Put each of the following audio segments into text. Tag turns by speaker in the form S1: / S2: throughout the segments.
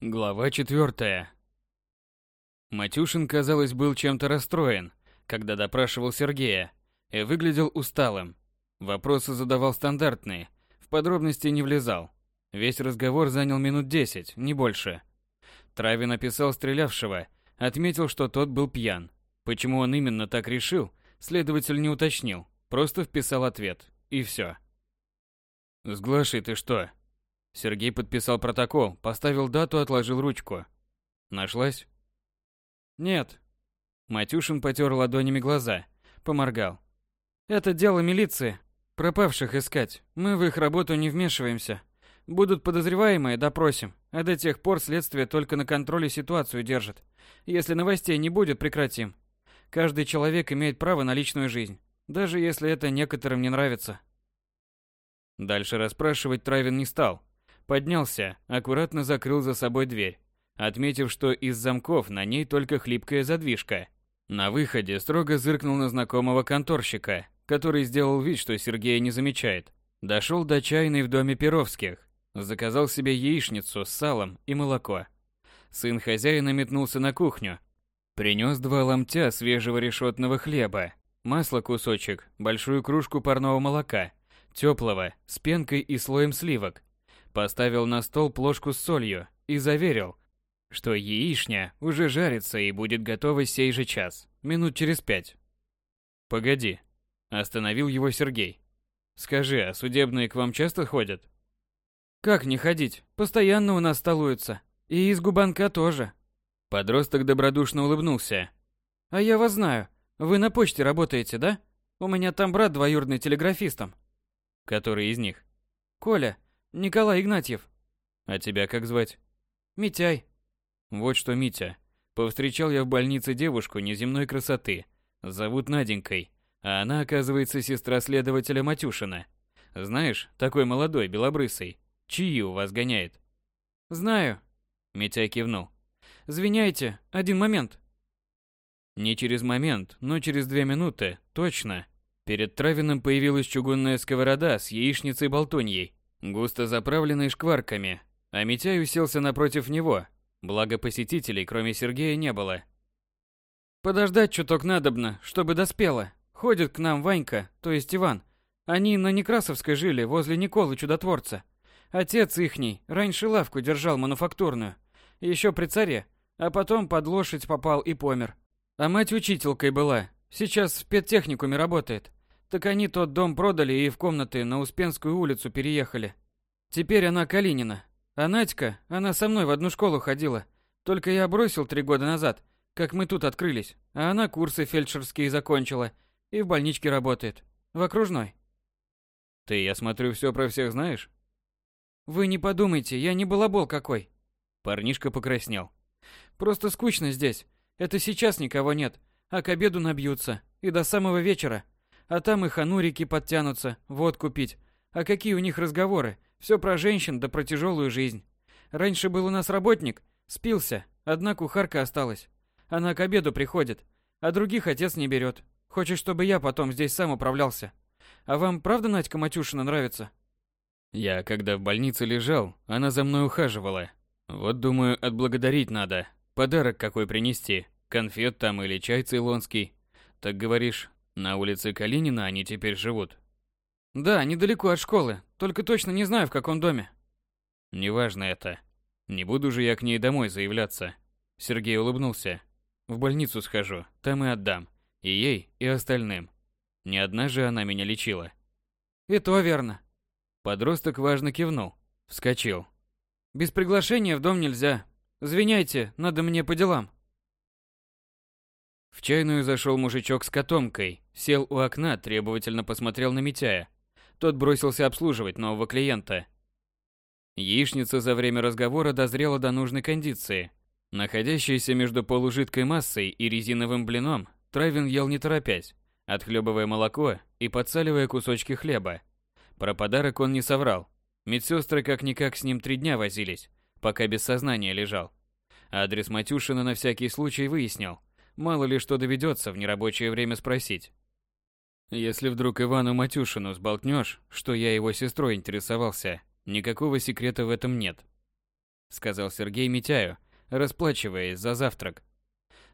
S1: Глава четвертая. Матюшин, казалось, был чем-то расстроен, когда допрашивал Сергея, и выглядел усталым. Вопросы задавал стандартные, в подробности не влезал. Весь разговор занял минут десять, не больше. Травин описал стрелявшего, отметил, что тот был пьян. Почему он именно так решил, следователь не уточнил, просто вписал ответ, и все. «С ты что?» Сергей подписал протокол, поставил дату, отложил ручку. Нашлась?
S2: Нет.
S1: Матюшин потер ладонями глаза, поморгал.
S2: Это дело милиции. Пропавших искать. Мы в их работу не вмешиваемся. Будут подозреваемые, допросим. А до тех пор следствие только на контроле ситуацию держит. Если новостей не будет, прекратим. Каждый человек имеет право на личную жизнь, даже если это некоторым не нравится.
S1: Дальше расспрашивать Травин не стал. Поднялся, аккуратно закрыл за собой дверь, отметив, что из замков на ней только хлипкая задвижка. На выходе строго зыркнул на знакомого конторщика, который сделал вид, что Сергея не замечает. Дошел до чайной в доме Перовских, заказал себе яичницу с салом и молоко. Сын хозяина метнулся на кухню. Принес два ломтя свежего решетного хлеба, масло кусочек, большую кружку парного молока, теплого, с пенкой и слоем сливок, Поставил на стол плошку с солью и заверил, что яичня уже жарится и будет готова сей же час, минут через пять. «Погоди», – остановил его Сергей. «Скажи, а судебные к вам часто ходят?»
S2: «Как не ходить? Постоянно у нас столуются. И из Губанка тоже».
S1: Подросток добродушно улыбнулся.
S2: «А я вас знаю. Вы на почте работаете, да? У меня там брат двоюродный телеграфистом».
S1: «Который из них?»
S2: «Коля. Николай Игнатьев.
S1: А тебя как звать?
S2: Митяй.
S1: Вот что, Митя. Повстречал я в больнице девушку неземной красоты. Зовут Наденькой. А она, оказывается, сестра следователя Матюшина. Знаешь, такой молодой, белобрысый. Чьи у вас гоняет?
S2: Знаю.
S1: Митяй кивнул.
S2: Звиняйте, один момент.
S1: Не через момент, но через две минуты, точно. Перед Травиным появилась чугунная сковорода с яичницей-болтуньей густо заправленный шкварками, а Митяй уселся напротив него, благо посетителей, кроме Сергея, не было.
S2: «Подождать чуток надобно, чтобы доспело. Ходит к нам Ванька, то есть Иван. Они на Некрасовской жили, возле Николы Чудотворца. Отец ихний раньше лавку держал мануфактурную, еще при царе, а потом под лошадь попал и помер. А мать учителькой была, сейчас в педтехникуме работает. Так они тот дом продали и в комнаты на Успенскую улицу переехали. Теперь она Калинина. А Надька, она со мной в одну школу ходила. Только я бросил три года назад, как мы тут открылись. А она курсы фельдшерские закончила и в больничке работает. В окружной.
S1: Ты, я смотрю, все про всех знаешь?
S2: Вы не подумайте, я не балабол какой.
S1: Парнишка покраснел.
S2: Просто скучно здесь. Это сейчас никого нет, а к обеду набьются. И до самого вечера. А там и ханурики подтянутся, водку пить. А какие у них разговоры? Все про женщин да про тяжелую жизнь. Раньше был у нас работник, спился, одна кухарка осталась. Она к обеду приходит, а других отец не берет. Хочет, чтобы я потом здесь сам управлялся. А вам правда Надька Матюшина нравится?
S1: Я, когда в больнице лежал, она за мной ухаживала. Вот думаю, отблагодарить надо. Подарок какой принести. Конфет там или чай цейлонский. Так говоришь, на улице Калинина они теперь живут.
S2: Да, недалеко от школы, только точно не знаю в каком доме.
S1: Неважно это. Не буду же я к ней домой заявляться. Сергей улыбнулся. В больницу схожу, там и отдам. И ей, и остальным. Не одна же она меня лечила.
S2: И то верно.
S1: Подросток важно кивнул. Вскочил.
S2: Без приглашения в дом нельзя. Извиняйте, надо мне по делам.
S1: В чайную зашел мужичок с котомкой, сел у окна, требовательно посмотрел на Митяя. Тот бросился обслуживать нового клиента. Яичница за время разговора дозрела до нужной кондиции. Находящаяся между полужидкой массой и резиновым блином, Травин ел не торопясь, отхлебывая молоко и подсаливая кусочки хлеба. Про подарок он не соврал. Медсестры как-никак с ним три дня возились, пока без сознания лежал. Адрес Матюшина на всякий случай выяснил. Мало ли что доведется в нерабочее время спросить. Если вдруг Ивану Матюшину сболтнешь, что я его сестрой интересовался, никакого секрета в этом нет. сказал Сергей Митяю, расплачиваясь за завтрак.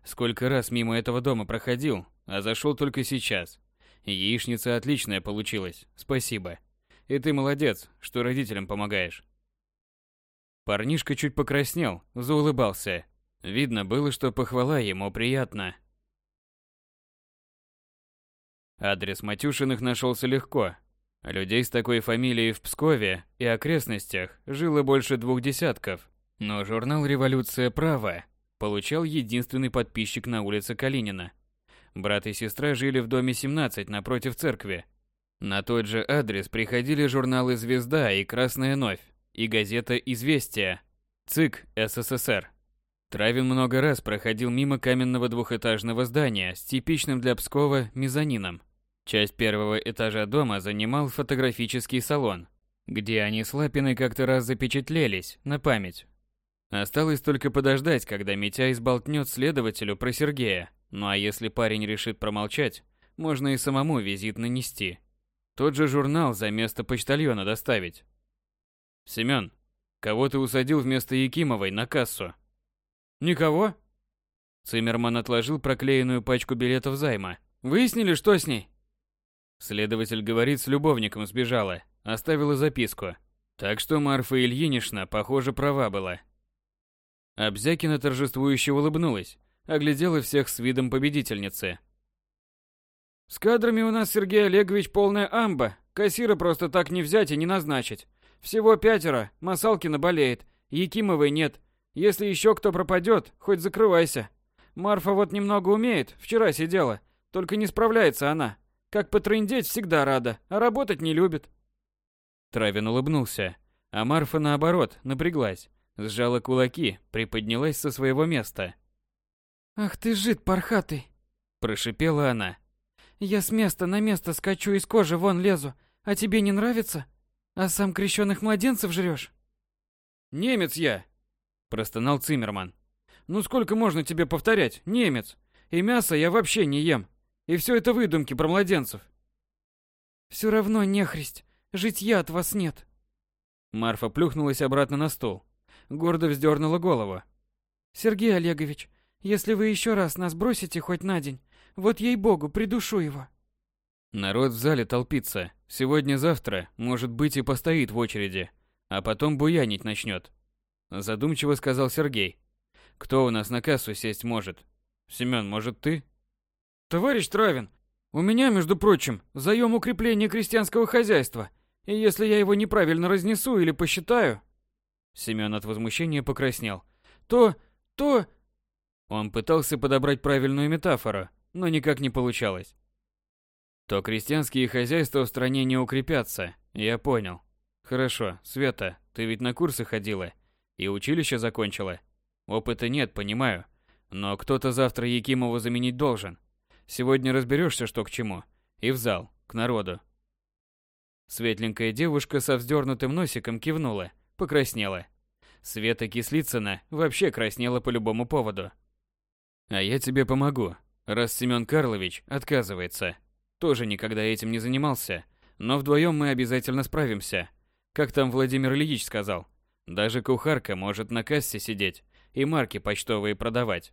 S1: Сколько раз мимо этого дома проходил, а зашел только сейчас. Яичница отличная получилась, спасибо. И ты молодец, что родителям помогаешь. Парнишка чуть покраснел, заулыбался. Видно было, что похвала ему приятна. Адрес Матюшиных нашелся легко. Людей с такой фамилией в Пскове и окрестностях жило больше двух десятков. Но журнал «Революция права» получал единственный подписчик на улице Калинина. Брат и сестра жили в доме 17 напротив церкви. На тот же адрес приходили журналы «Звезда» и «Красная новь» и газета «Известия», ЦИК СССР. Травин много раз проходил мимо каменного двухэтажного здания с типичным для Пскова мезонином. Часть первого этажа дома занимал фотографический салон, где они с Лапиной как-то раз запечатлелись на память. Осталось только подождать, когда Митя изболтнет следователю про Сергея. Ну а если парень решит промолчать, можно и самому визит нанести. Тот же журнал за место почтальона доставить. Семён, кого ты усадил вместо Якимовой на кассу?
S2: Никого.
S1: Циммерман отложил проклеенную пачку билетов займа.
S2: Выяснили, что с ней?
S1: Следователь говорит, с любовником сбежала, оставила записку. Так что Марфа Ильинична, похоже, права была. Обзякина торжествующе улыбнулась, оглядела всех с видом победительницы.
S2: С кадрами у нас, Сергей Олегович, полная амба. Кассира просто так не взять и не назначить. Всего пятеро, Масалкина болеет, Якимовой нет. Если еще кто пропадет, хоть закрывайся. Марфа вот немного умеет, вчера сидела, только не справляется она. Как потрындеть всегда рада, а работать не любит.
S1: Травин улыбнулся, а Марфа наоборот напряглась, сжала кулаки, приподнялась со своего места.
S3: «Ах ты жид пархатый!»
S1: – прошипела она.
S3: «Я с места на место скачу, из кожи вон лезу, а тебе не нравится? А сам крещенных младенцев жрешь?»
S2: «Немец я!» – простонал Циммерман. «Ну сколько можно тебе повторять? Немец! И мясо я вообще не ем. И все это выдумки про младенцев!»
S3: «Все равно нехристь, житья от вас нет!»
S1: Марфа плюхнулась обратно на стул. Гордо вздернула голову.
S3: «Сергей Олегович, если вы еще раз нас бросите хоть на день, вот ей-богу, придушу его.
S1: Народ в зале толпится. Сегодня-завтра, может быть, и постоит в очереди, а потом буянить начнет. Задумчиво сказал Сергей. Кто у нас на кассу сесть может? Семен, может ты?
S2: Товарищ Травин, у меня, между прочим, заем укрепления крестьянского хозяйства. И если я его неправильно разнесу или посчитаю...
S1: Семен от возмущения покраснел.
S2: То... то...
S1: Он пытался подобрать правильную метафору, но никак не получалось. То крестьянские хозяйства в стране не укрепятся, я понял. Хорошо, Света, ты ведь на курсы ходила и училище закончила. Опыта нет, понимаю, но кто-то завтра Якимову заменить должен. Сегодня разберешься, что к чему, и в зал, к народу. Светленькая девушка со вздернутым носиком кивнула, покраснела. Света Кислицына вообще краснела по любому поводу. А я тебе помогу, раз Семен Карлович отказывается. Тоже никогда этим не занимался, но вдвоем мы обязательно справимся. Как там Владимир Ильич сказал, даже кухарка может на кассе сидеть и марки почтовые продавать.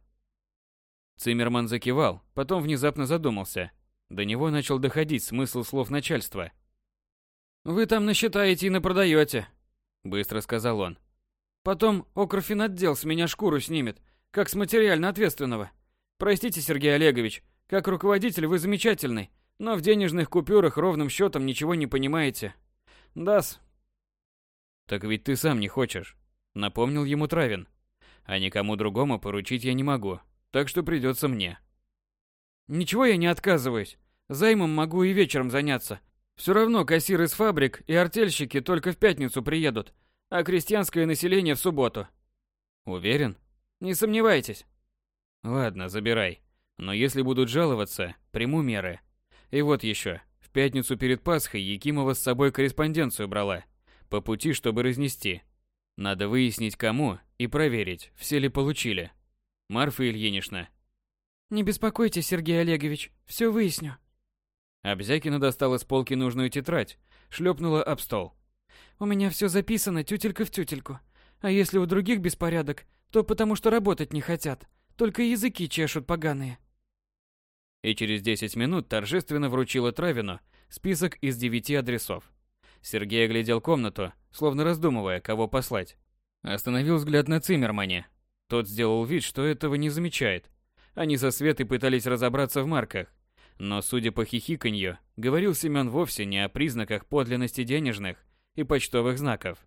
S1: Циммерман закивал, потом внезапно задумался. До него начал доходить смысл слов начальства.
S2: «Вы там насчитаете и напродаете», — быстро сказал он. «Потом окрофинотдел с меня шкуру снимет, как с материально ответственного. Простите, Сергей Олегович, как руководитель вы замечательный, но в денежных купюрах ровным счетом ничего не понимаете. Дас.
S1: Так ведь ты сам не хочешь, напомнил ему Травин. А никому другому поручить я не могу, так что придется мне.
S2: Ничего я не отказываюсь. Займом могу и вечером заняться. Все равно кассиры из фабрик и артельщики только в пятницу приедут, а крестьянское население в субботу.
S1: Уверен?
S2: Не сомневайтесь.
S1: Ладно, забирай. Но если будут жаловаться, приму меры. И вот еще. В пятницу перед Пасхой Якимова с собой корреспонденцию брала. По пути, чтобы разнести. Надо выяснить, кому, и проверить, все ли получили. Марфа Ильинична.
S3: Не беспокойтесь, Сергей Олегович, все выясню.
S1: Обзякина достала с полки нужную тетрадь, шлепнула об стол.
S3: У меня все записано тютелька в тютельку. А если у других беспорядок, то потому что работать не хотят. Только языки чешут поганые.
S1: И через 10 минут торжественно вручила Травину список из девяти адресов. Сергей оглядел комнату, словно раздумывая, кого послать. Остановил взгляд на Циммермане. Тот сделал вид, что этого не замечает. Они со Светой пытались разобраться в марках. Но, судя по хихиканью, говорил Семен вовсе не о признаках подлинности денежных и почтовых знаков.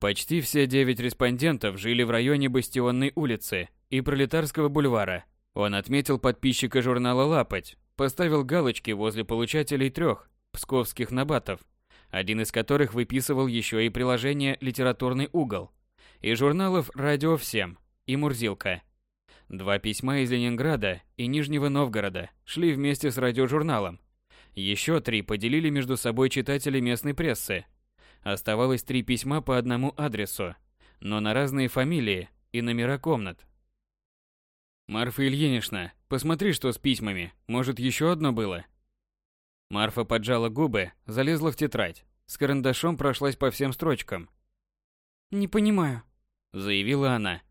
S1: Почти все девять респондентов жили в районе Бастионной улицы и Пролетарского бульвара. Он отметил подписчика журнала «Лапоть», поставил галочки возле получателей трех псковских набатов, один из которых выписывал еще и приложение «Литературный угол» и журналов «Радио всем» и «Мурзилка». Два письма из Ленинграда и Нижнего Новгорода шли вместе с радиожурналом. Еще три поделили между собой читатели местной прессы. Оставалось три письма по одному адресу, но на разные фамилии и номера комнат. «Марфа Ильинична, посмотри, что с письмами. Может, еще одно было?» Марфа поджала губы, залезла в тетрадь. С карандашом прошлась по всем строчкам.
S3: «Не понимаю», —
S1: заявила она.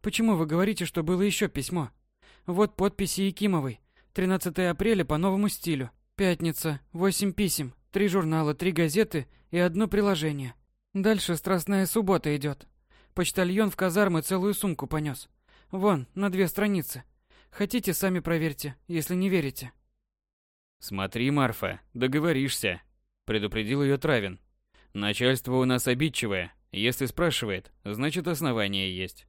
S3: «Почему вы говорите, что было еще письмо? Вот подписи Якимовой. 13 апреля по новому стилю. Пятница. Восемь писем. Три журнала, три газеты и одно приложение. Дальше Страстная суббота идет. Почтальон в казармы целую сумку понес. Вон, на две страницы. Хотите, сами проверьте, если не верите.
S1: Смотри, Марфа, договоришься, предупредил ее Травин. Начальство у нас обидчивое. Если спрашивает, значит основание есть.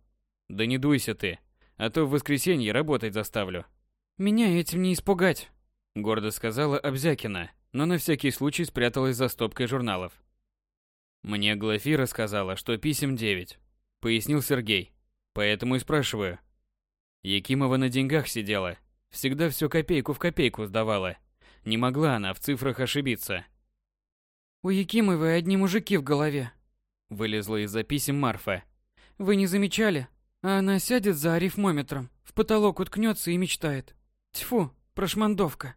S1: Да не дуйся ты, а то в воскресенье работать заставлю.
S3: Меня этим не испугать,
S1: гордо сказала Обзякина, но на всякий случай спряталась за стопкой журналов. Мне Глафира сказала, что писем девять, пояснил Сергей. Поэтому и спрашиваю. Якимова на деньгах сидела. Всегда все копейку в копейку сдавала. Не могла она в цифрах ошибиться.
S3: У Якимовой одни мужики в голове.
S1: Вылезла из-за писем Марфа.
S3: Вы не замечали? А она сядет за арифмометром, в потолок уткнется и мечтает. Тьфу, прошмандовка.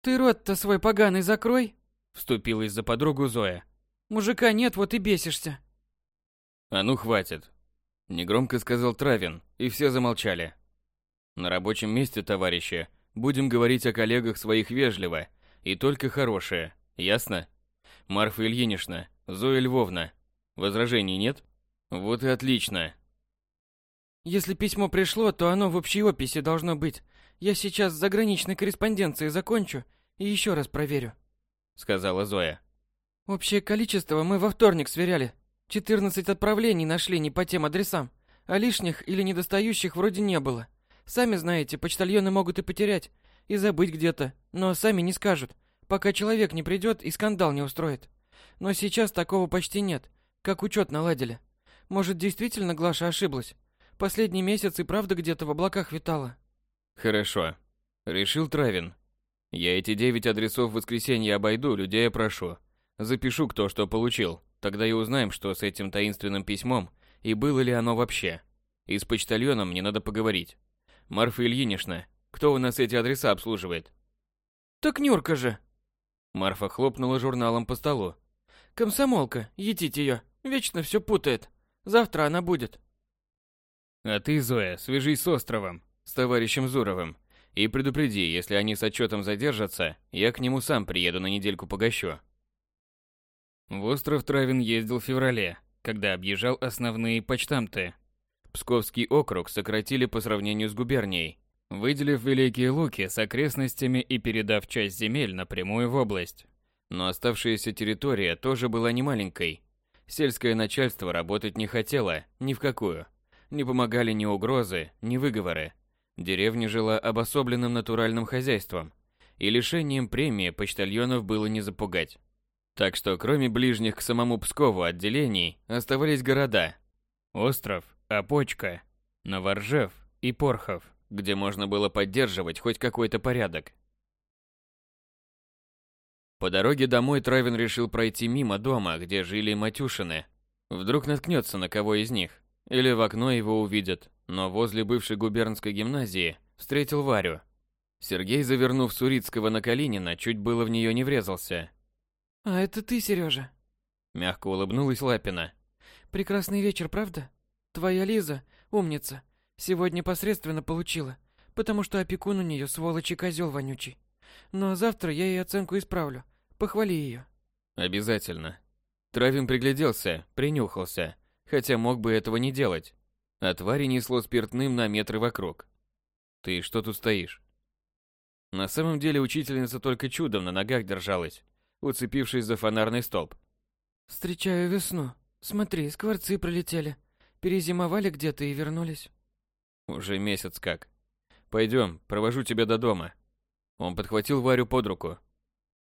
S3: Ты рот-то свой поганый закрой,
S1: вступилась за подругу Зоя.
S3: Мужика нет, вот и бесишься.
S1: А ну хватит, Негромко сказал Травин, и все замолчали. На рабочем месте, товарищи, будем говорить о коллегах своих вежливо и только хорошее, ясно? Марфа Ильинична, Зоя Львовна, возражений нет? Вот и отлично.
S3: Если письмо пришло, то оно в общей описи должно быть. Я сейчас с заграничной корреспонденцией закончу и еще раз проверю,
S1: сказала Зоя.
S3: Общее количество мы во вторник сверяли, 14 отправлений нашли не по тем адресам, а лишних или недостающих вроде не было. Сами знаете, почтальоны могут и потерять, и забыть где-то, но сами не скажут, пока человек не придет и скандал не устроит. Но сейчас такого почти нет, как учет наладили. Может, действительно Глаша ошиблась? Последний месяц и правда где-то в облаках витала.
S1: Хорошо. Решил Травин. Я эти девять адресов в воскресенье обойду, людей опрошу. Запишу, кто что получил. Тогда и узнаем, что с этим таинственным письмом и было ли оно вообще. И с почтальоном мне надо поговорить. Марфа Ильинична, кто у нас эти адреса обслуживает?
S3: Так Нюрка же.
S1: Марфа хлопнула журналом по столу.
S3: Комсомолка, едите ее, вечно все путает. Завтра она будет.
S1: А ты, Зоя, свяжись с островом, с товарищем Зуровым. И предупреди, если они с отчетом задержатся, я к нему сам приеду на недельку погощу. В остров Травин ездил в феврале, когда объезжал основные почтамты. Псковский округ сократили по сравнению с губернией, выделив Великие Луки с окрестностями и передав часть земель напрямую в область. Но оставшаяся территория тоже была немаленькой. Сельское начальство работать не хотело, ни в какую. Не помогали ни угрозы, ни выговоры. Деревня жила обособленным натуральным хозяйством, и лишением премии почтальонов было не запугать. Так что кроме ближних к самому Пскову отделений оставались города Остров, Опочка, Новоржев и Порхов, где можно было поддерживать хоть какой-то порядок. По дороге домой Травин решил пройти мимо дома, где жили Матюшины. Вдруг наткнется на кого из них, или в окно его увидят, но возле бывшей губернской гимназии встретил Варю. Сергей, завернув Сурицкого на Калинина, чуть было в нее не врезался,
S3: «А это ты, Сережа?»
S1: Мягко улыбнулась Лапина.
S3: Прекрасный вечер, правда? Твоя Лиза, умница, сегодня посредственно получила, потому что опекун у нее сволочь и козел вонючий. Но завтра я ей оценку исправлю. Похвали ее.
S1: Обязательно. Травин пригляделся, принюхался, хотя мог бы этого не делать. А твари несло спиртным на метры вокруг. Ты что тут стоишь? На самом деле учительница только чудом на ногах держалась, уцепившись за фонарный столб.
S3: Встречаю весну. Смотри, скворцы пролетели. Перезимовали где-то и вернулись.
S1: Уже месяц как. Пойдем, провожу тебя до дома. Он подхватил Варю под руку.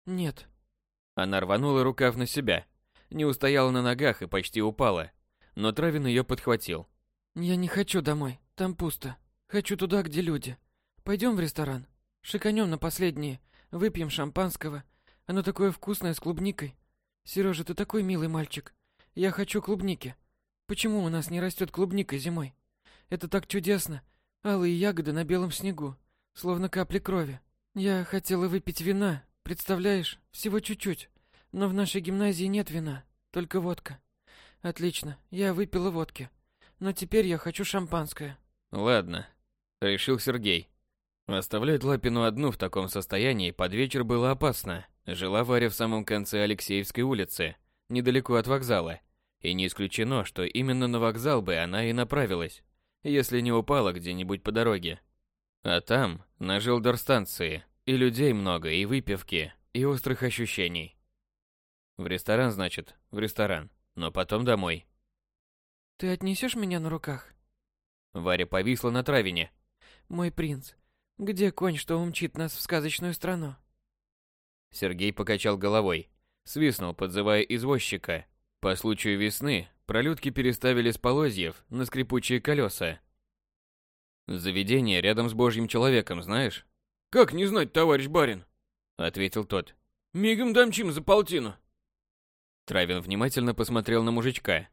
S3: Нет.
S1: Она рванула рукав на себя, не устояла на ногах и почти упала, но Травин ее подхватил.
S3: Я не хочу домой, там пусто. Хочу туда, где люди. Пойдем в ресторан. Шиканем на последние, выпьем шампанского. Оно такое вкусное с клубникой. Сережа, ты такой милый мальчик. Я хочу клубники. Почему у нас не растет клубника зимой? Это так чудесно. Алые ягоды на белом снегу, словно капли крови. Я хотела выпить вина, представляешь, всего чуть-чуть. Но в нашей гимназии нет вина, только водка. Отлично, я выпила водки. Но теперь я хочу шампанское.
S1: Ладно, решил Сергей. Оставлять Лапину одну в таком состоянии под вечер было опасно. Жила Варя в самом конце Алексеевской улицы, недалеко от вокзала. И не исключено, что именно на вокзал бы она и направилась, если не упала где-нибудь по дороге. А там, на жилдорстанции, и людей много, и выпивки, и острых ощущений. В ресторан, значит, в ресторан, но потом домой.
S3: Ты отнесешь меня на руках?
S1: Варя повисла на травине.
S3: Мой принц, где конь, что умчит нас в сказочную страну?
S1: Сергей покачал головой, свистнул, подзывая извозчика. По случаю весны пролетки переставили с полозьев на скрипучие колеса. Заведение рядом с божьим человеком, знаешь?
S2: Как не знать, товарищ барин?
S1: ответил тот.
S2: Мигом домчим за полтину.
S1: Травин внимательно посмотрел на мужичка.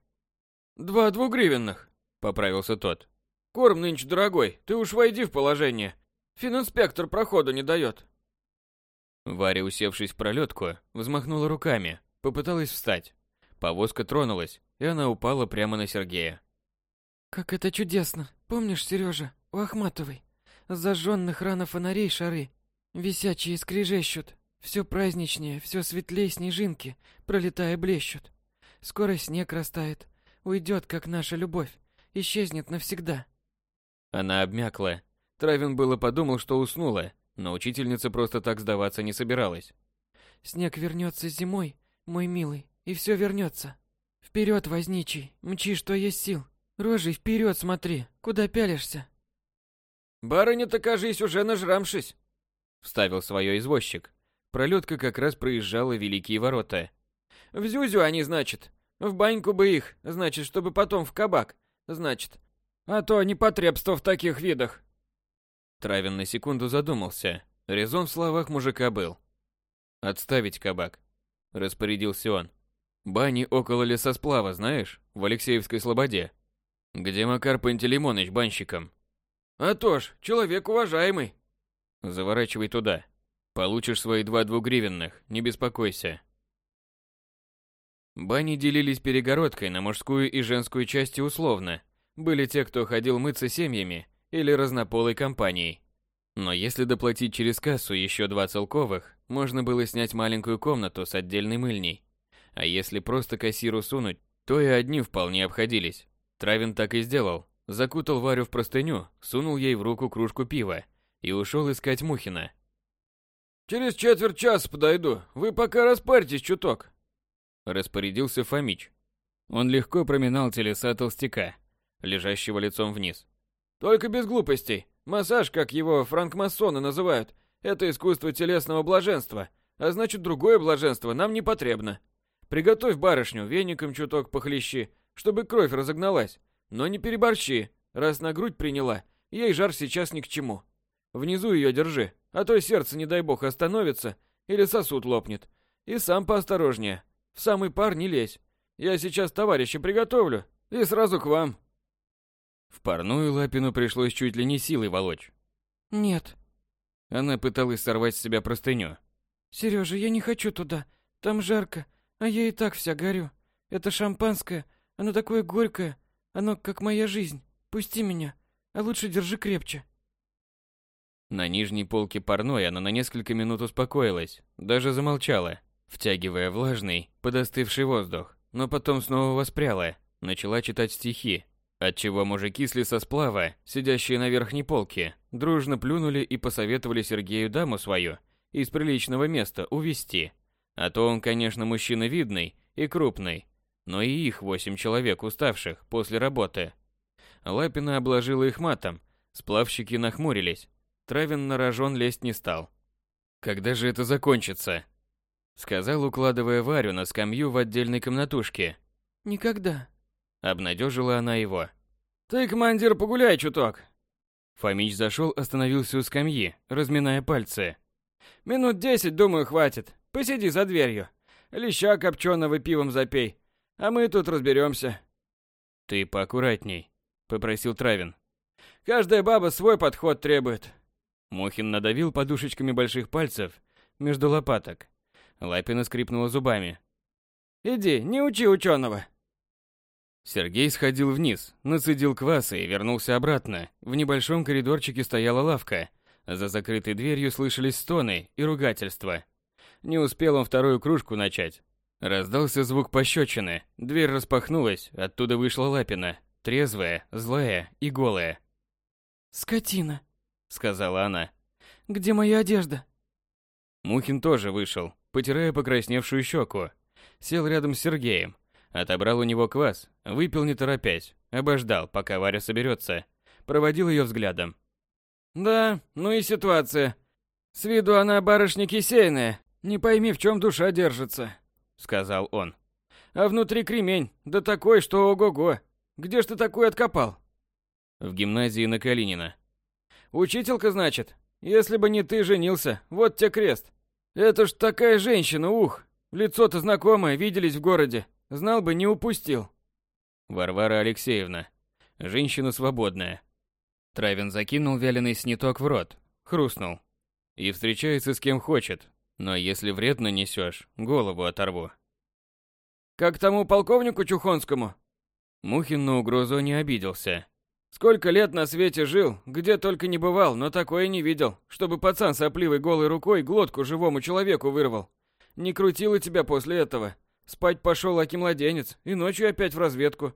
S2: Два двугривенных, поправился тот. Корм нынче дорогой, ты уж войди в положение. Фининспектор прохода не дает.
S1: Варя, усевшись в пролетку, взмахнула руками, попыталась встать. Повозка тронулась, и она упала прямо на Сергея.
S3: Как это чудесно. Помнишь, Сережа, у Ахматовой? С зажженных рано фонарей шары. Висячие скрежещут. Все праздничнее, все светлее снежинки, пролетая блещут. Скоро снег растает. Уйдет, как наша любовь. Исчезнет навсегда.
S1: Она обмякла. Травин было подумал, что уснула, но учительница просто так сдаваться не собиралась.
S3: Снег вернется зимой, мой милый, и все вернется. Вперед, возничий, мчи, что есть сил. Рожей вперед смотри, куда пялишься.
S2: Барыня-то, кажись, уже нажрамшись.
S1: Вставил свое извозчик. Пролетка как раз проезжала великие ворота.
S2: В Зюзю они, значит. В баньку бы их, значит, чтобы потом в кабак, значит. А то непотребство в таких видах.
S1: Травин на секунду задумался. Резон в словах мужика был. «Отставить кабак», — распорядился он. «Бани около лесосплава, знаешь, в Алексеевской Слободе. Где Макар Пантелеймоныч банщиком?»
S2: «А то ж, человек уважаемый».
S1: «Заворачивай туда. Получишь свои два двугривенных, не беспокойся». Бани делились перегородкой на мужскую и женскую части условно. Были те, кто ходил мыться семьями или разнополой компанией. Но если доплатить через кассу еще два целковых, можно было снять маленькую комнату с отдельной мыльней. А если просто кассиру сунуть, то и одни вполне обходились. Травин так и сделал. Закутал Варю в простыню, сунул ей в руку кружку пива и ушел искать Мухина.
S2: «Через четверть часа подойду. Вы пока распарьтесь чуток»,
S1: распорядился Фомич. Он легко проминал телеса толстяка, лежащего лицом вниз.
S2: Только без глупостей. Массаж, как его франкмасоны называют, это искусство телесного блаженства, а значит другое блаженство нам не потребно. Приготовь барышню веником чуток похлещи, чтобы кровь разогналась, но не переборщи, раз на грудь приняла, ей жар сейчас ни к чему. Внизу ее держи, а то сердце, не дай бог, остановится или сосуд лопнет. И сам поосторожнее, в самый пар не лезь. Я сейчас товарища приготовлю и сразу к вам.
S1: В парную Лапину пришлось чуть ли не силой волочь.
S3: Нет.
S1: Она пыталась сорвать с себя простыню.
S3: Сережа, я не хочу туда. Там жарко, а я и так вся горю. Это шампанское, Оно такое горькое. Оно как моя жизнь. Пусти меня. А лучше держи крепче.
S1: На нижней полке парной она на несколько минут успокоилась, даже замолчала, втягивая влажный, подостывший воздух, но потом снова воспряла, начала читать стихи, отчего мужики с лесосплава, сидящие на верхней полке, дружно плюнули и посоветовали Сергею даму свою из приличного места увести. А то он, конечно, мужчина видный и крупный, но и их восемь человек уставших после работы. Лапина обложила их матом, сплавщики нахмурились, Травин на рожон лезть не стал. «Когда же это закончится?» Сказал, укладывая Варю на скамью в отдельной комнатушке.
S3: «Никогда», —
S1: обнадежила она его.
S2: «Ты, командир, погуляй чуток».
S1: Фомич зашел, остановился у скамьи, разминая пальцы.
S2: «Минут десять, думаю, хватит. Посиди за дверью. Леща копченого пивом запей. А мы тут разберемся.
S1: «Ты поаккуратней», — попросил Травин.
S2: «Каждая баба свой подход требует.
S1: Мухин надавил подушечками больших пальцев между лопаток. Лапина скрипнула зубами.
S2: «Иди, не учи ученого!»
S1: Сергей сходил вниз, нацедил кваса и вернулся обратно. В небольшом коридорчике стояла лавка. За закрытой дверью слышались стоны и ругательства. Не успел он вторую кружку начать. Раздался звук пощечины. Дверь распахнулась, оттуда вышла Лапина. Трезвая, злая и голая.
S3: «Скотина!»
S1: сказала она.
S3: Где моя одежда?
S1: Мухин тоже вышел, потирая покрасневшую щеку. Сел рядом с Сергеем, отобрал у него квас, выпил не торопясь, обождал, пока Варя соберется, проводил ее взглядом.
S2: Да, ну и ситуация. С виду она барышня кисейная, не пойми, в чем душа держится, сказал он. А внутри кремень, да такой, что ого-го. Где ж ты такой откопал?
S1: В гимназии на Калинина.
S2: Учителька, значит? Если бы не ты женился, вот тебе крест. Это ж такая женщина, ух. Лицо-то знакомое, виделись в городе. Знал бы, не упустил.
S1: Варвара Алексеевна. Женщина свободная. Травин закинул вяленый сниток в рот, хрустнул. И встречается с кем хочет. Но если вред нанесешь, голову оторву.
S2: Как тому полковнику Чухонскому?
S1: Мухин на угрозу не обиделся.
S2: Сколько лет на свете жил, где только не бывал, но такое не видел, чтобы пацан сопливой голой рукой глотку живому человеку вырвал. Не крутило тебя после этого. Спать пошел аки младенец, и ночью опять в разведку.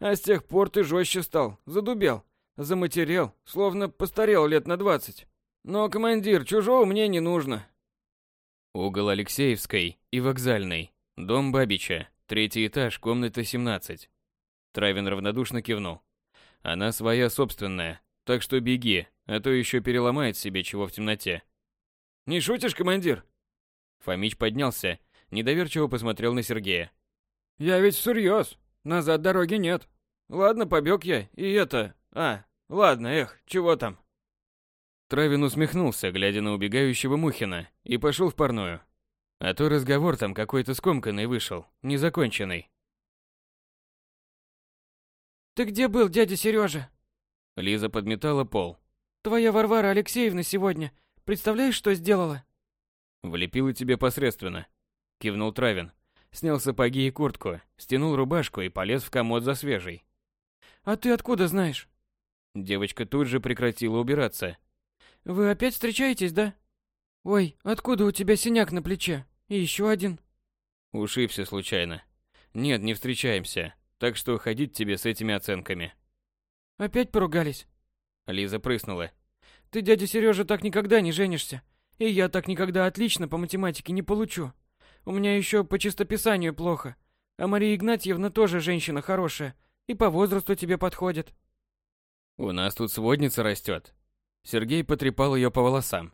S2: А с тех пор ты жестче стал, задубел, заматерел, словно постарел лет на двадцать. Но, командир, чужого мне не нужно.
S1: Угол Алексеевской и вокзальный. Дом Бабича, третий этаж, комната 17. Травин равнодушно кивнул. Она своя собственная, так что беги, а то еще переломает себе чего в темноте.
S2: Не шутишь, командир?
S1: Фомич поднялся, недоверчиво посмотрел на Сергея.
S2: Я ведь всерьез. Назад дороги нет. Ладно, побег я, и это... А, ладно, эх, чего там?
S1: Травин усмехнулся, глядя на убегающего Мухина, и пошел в парную. А то разговор там какой-то скомканный вышел, незаконченный.
S3: Ты где был, дядя Сережа?
S1: Лиза подметала пол.
S3: Твоя Варвара Алексеевна сегодня. Представляешь, что сделала?
S1: Влепила тебе посредственно. Кивнул Травин. Снял сапоги и куртку, стянул рубашку и полез в комод за свежей.
S3: А ты откуда знаешь?
S1: Девочка тут же прекратила убираться.
S3: Вы опять встречаетесь, да? Ой, откуда у тебя синяк на плече? И еще один.
S1: Ушибся случайно. Нет, не встречаемся. Так что ходить тебе с этими оценками.
S3: Опять поругались?
S1: Лиза прыснула.
S3: Ты, дядя Сережа, так никогда не женишься. И я так никогда отлично по математике не получу. У меня еще по чистописанию плохо. А Мария Игнатьевна тоже женщина хорошая. И по возрасту тебе подходит.
S1: У нас тут сводница растет. Сергей потрепал ее по волосам.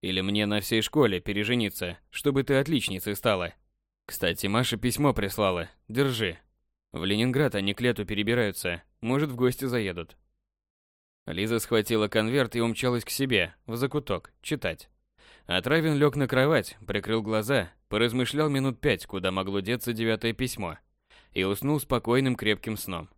S1: Или мне на всей школе пережениться, чтобы ты отличницей стала. Кстати, Маша письмо прислала. Держи. В Ленинград они к лету перебираются, может, в гости заедут. Лиза схватила конверт и умчалась к себе, в закуток, читать. А Травин лег на кровать, прикрыл глаза, поразмышлял минут пять, куда могло деться девятое письмо, и уснул спокойным крепким сном.